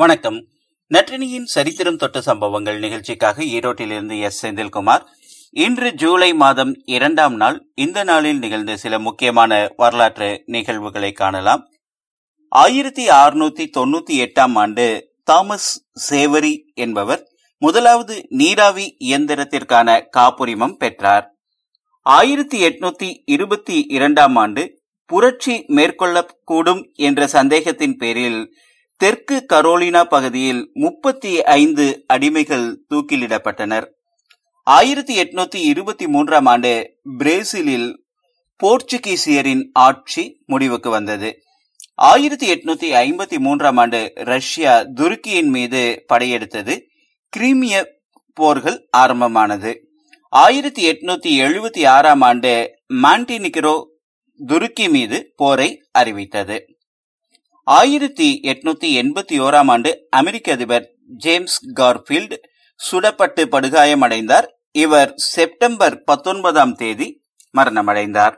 வணக்கம். நற்றினியின் சரித்திரம் தொட்ட சம்பவங்கள் நிகழ்ச்சிக்காக ஈரோட்டிலிருந்து எஸ். செந்தில்குமார். இன்று ஜூலை மாதம் இரண்டாம் நாள் இந்த நாளில் நிகழ்ந்த சில முக்கியமான வரலாற்று நிகழ்வுகளை காணலாம். ஆயிரத்தி அறுநூத்தி தொண்ணூத்தி எட்டாம் ஆண்டு தாமஸ் சேவரி என்பவர் முதலாவது நீராவி இயந்திரத்திற்கான காப்புரிமம் பெற்றார். ஆயிரத்தி எட்நூத்தி இருபத்தி இரண்டாம் ஆண்டு புரட்சி மேற்கொள்ளக்கூடும் என்ற சந்தேகத்தின் பேரில் தெற்கு கரோலினா பகுதியில் முப்பத்தி ஐந்து அடிமைகள் தூக்கிலிடப்பட்டனர். ஆயிரத்தி எட்நூத்தி இருபத்தி மூன்றாம் ஆண்டு பிரேசிலில் போர்ச்சுகீசியரின் ஆட்சி முடிவுக்கு வந்தது. ஆயிரத்தி எட்நூத்தி ஐம்பத்தி மூன்றாம் ஆண்டு ரஷ்யா துருக்கியின் மீது படையெடுத்தது. கிரீமிய போர்கள் ஆரம்பமானது. ஆயிரத்தி எட்நூத்தி எழுபத்தி ஆறாம் ஆண்டு மாண்டினிக்ரோ துருக்கி மீது போரை அறிவித்தது. ஆயிரத்தி எட்நூத்தி எண்பத்தி ஓராம் ஆண்டு அமெரிக்க அதிபர் ஜேம்ஸ் கார்ஃபீல்டு சுடப்பட்டு படுகாயமடைந்தார். இவர் செப்டம்பர் பத்தொன்பதாம் தேதி மரணமடைந்தார்.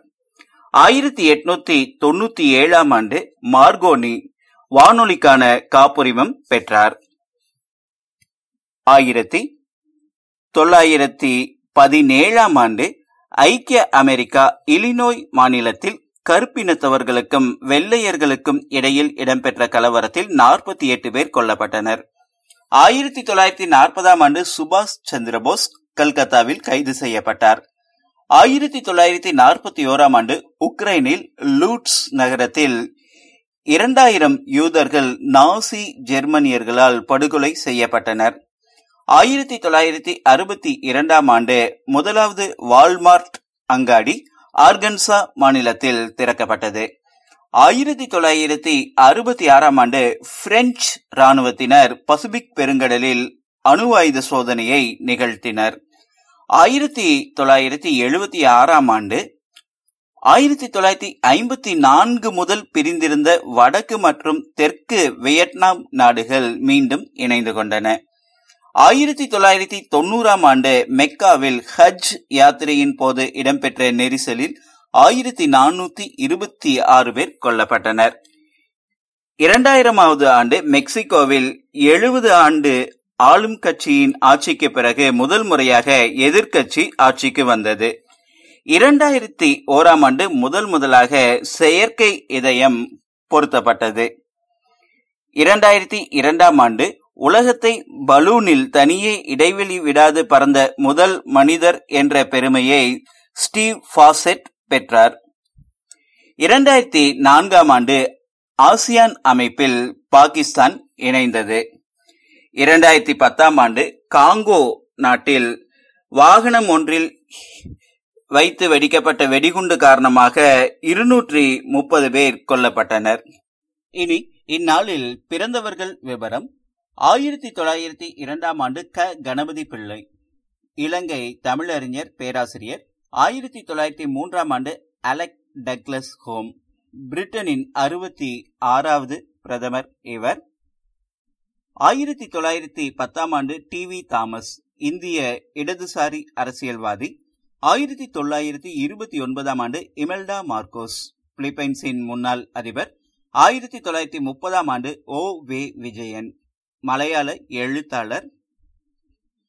ஆயிரத்தி எட்நூத்தி தொண்ணூத்தி ஏழாம் ஆண்டு மார்கோனி வானொலிக்கான காப்புரிமம் பெற்றார். ஆயிரத்தி தொள்ளாயிரத்தி பதினேழாம் ஆண்டு ஐக்கிய அமெரிக்கா இலினோய் மாநிலத்தில் கருப்பினத்தவர்களுக்கும் வெள்ளையர்களுக்கும் இடையில் இடம்பெற்ற கலவரத்தில் நாற்பத்தி எட்டு பேர் கொல்லப்பட்டனர். ஆயிரத்தி தொள்ளாயிரத்தி நாற்பதாம் ஆண்டு சுபாஷ் சந்திரபோஸ் கல்கத்தாவில் கைது செய்யப்பட்டார். ஆயிரத்தி தொள்ளாயிரத்தி நாற்பத்தி ஓராம் ஆண்டு உக்ரைனில் லூட்ஸ் நகரத்தில் இரண்டாயிரம் யூதர்கள் நாசி ஜெர்மனியர்களால் படுகொலை செய்யப்பட்டனர். ஆயிரத்தி தொள்ளாயிரத்தி அறுபத்தி இரண்டாம் ஆண்டு முதலாவது வால்மார்ட் அங்காடி ஆர்கன்சா மாநிலத்தில் திறக்கப்பட்டது. ஆயிரத்தி தொள்ளாயிரத்தி அறுபத்தி ஆறாம் ஆண்டு பிரெஞ்சு ராணுவத்தினர் பசிபிக் பெருங்கடலில் அணு ஆயுத சோதனையை நிகழ்த்தினர். ஆயிரத்தி தொள்ளாயிரத்தி எழுபத்தி ஆறாம் ஆண்டு ஆயிரத்தி தொள்ளாயிரத்தி ஐம்பத்தி நான்கு முதல் பிரிந்திருந்த வடக்கு மற்றும் தெற்கு வியட்நாம் நாடுகள் மீண்டும் இணைந்து கொண்டன. ஆயிரத்தி தொள்ளாயிரத்தி தொண்ணூறாம் ஆண்டு மெக்காவில் ஹஜ் யாத்திரையின் போது இடம்பெற்ற நெரிசலில் ஆயிரத்தி நானூத்தி இருபத்தி ஆறு பேர் கொல்லப்பட்டனர். இரண்டாயிரமாவது ஆண்டு மெக்சிகோவில் எழுபது ஆண்டு ஆளும் கட்சியின் ஆட்சிக்கு பிறகு முதல் முறையாக எதிர்கட்சி ஆட்சிக்கு வந்தது. இரண்டாயிரத்தி ஓராம் ஆண்டு முதல் முதலாக செயற்கை இதயம் பொருத்தப்பட்டது. இரண்டாயிரத்தி இரண்டாம் ஆண்டு உலகத்தை பலூனில் தனியே இடைவெளி விடாது பறந்த முதல் மனிதர் என்ற பெருமையை ஸ்டீவ் ஃபாசெட் பெற்றார். இரண்டாயிரத்தி நான்காம் ஆண்டு ஆசியான் அமைப்பில் பாகிஸ்தான் இணைந்தது. இரண்டாயிரத்தி பத்தாம் ஆண்டு காங்கோ நாட்டில் வாகனம் ஒன்றில் வைத்து வெடிக்கப்பட்ட வெடிகுண்டு காரணமாக இருநூற்றி முப்பது பேர் கொல்லப்பட்டனர். இனி இந்நாளில் பிறந்தவர்கள் விவரம் ஆயிரத்தி தொள்ளாயிரத்தி இரண்டாம் ஆண்டு க. கணபதி பிள்ளை இலங்கை தமிழறிஞர் பேராசிரியர். ஆயிரத்தி தொள்ளாயிரத்தி மூன்றாம் ஆண்டு அலெக் டக்லஸ் ஹோம் பிரிட்டனின் அறுபத்தி ஆறாவது பிரதமர் இவர். ஆயிரத்தி தொள்ளாயிரத்தி பத்தாம் ஆண்டு டி. வி. தாமஸ் இந்திய இடதுசாரி அரசியல்வாதி. ஆயிரத்தி தொள்ளாயிரத்தி இருபத்தி ஒன்பதாம் ஆண்டு இமெல்டா மார்க்கோஸ் பிலிப்பைன்ஸின் முன்னாள் அதிபர். ஆயிரத்தி தொள்ளாயிரத்தி முப்பதாம் ஆண்டு ஓ. வே. விஜயன் மலையாள எழுத்தாளர்.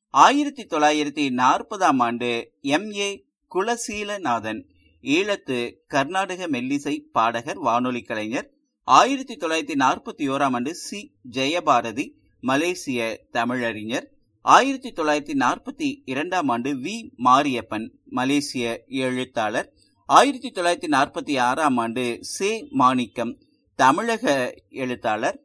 ஆயிரத்தி தொள்ளாயிரத்தி நாற்பதாம் ஆண்டு எம். ஏ. குலசீலநாதன் ஈழத்து கர்நாடக மெல்லிசை பாடகர் வானொலி கலைஞர். ஆயிரத்தி தொள்ளாயிரத்தி நாற்பத்தி ஓராம் ஆண்டு சி. ஜெயபாரதி மலேசிய தமிழறிஞர். ஆயிரத்தி தொள்ளாயிரத்தி நாற்பத்தி இரண்டாம் ஆண்டு வி. மாரியப்பன் மலேசிய எழுத்தாளர். ஆயிரத்தி தொள்ளாயிரத்தி நாற்பத்தி ஆறாம் ஆண்டு சே. மாணிக்கம் தமிழக எழுத்தாளர்.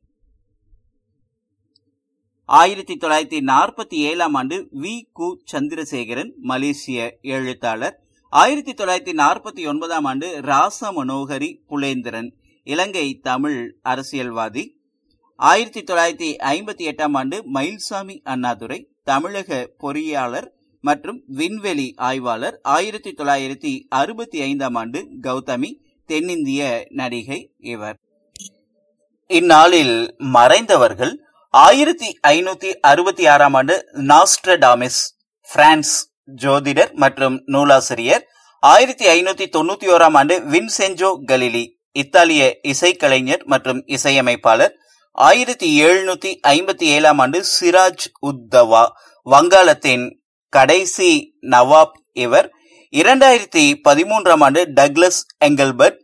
ஆயிரத்தி தொள்ளாயிரத்தி நாற்பத்தி ஏழாம் ஆண்டு வி. கு. சந்திரசேகரன் மலேசிய எழுத்தாளர். ஆயிரத்தி தொள்ளாயிரத்தி நாற்பத்தி ஒன்பதாம் ஆண்டு ராச மனோகரி புலேந்திரன் இலங்கை தமிழ் அரசியல்வாதி. ஆயிரத்தி தொள்ளாயிரத்தி ஐம்பத்தி எட்டாம் ஆண்டு மயில்சாமி அண்ணாதுரை தமிழக பொறியாளர் மற்றும் விண்வெளி ஆய்வாளர். ஆயிரத்தி தொள்ளாயிரத்தி அறுபத்தி ஐந்தாம் ஆண்டு கௌதமி தென்னிந்திய நடிகை இவர். இந்நாளில் மறைந்தவர்கள் ஆயிரத்தி ஐநூத்தி அறுபத்தி ஆறாம் ஆண்டு நாஸ்ட்ரடாமிஸ் பிரான்ஸ் ஜோதிடர் மற்றும் நூலாசிரியர். ஆயிரத்தி ஐநூத்தி தொண்ணூத்தி ஓராம் ஆண்டு வின்சென்ஜோ கலிலி இத்தாலிய இசைக்கலைஞர் மற்றும் இசையமைப்பாளர். ஆயிரத்தி எழுநூத்தி ஐம்பத்தி ஏழாம் ஆண்டு சிராஜ் உத்தவா வங்காளத்தின் கடைசி நவாப் இவர். இரண்டாயிரத்தி பதிமூன்றாம் ஆண்டு டக்ளஸ் எங்கல்பர்ட்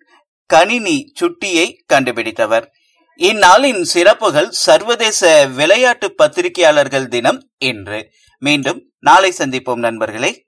கணினி சுட்டியை கண்டுபிடித்தவர். இந்நாளின் சிறப்புகள் சர்வதேச விளையாட்டு பத்திரிகையாளர்கள் தினம் இன்று மீண்டும் நாளை சந்திப்போம் நண்பர்களே.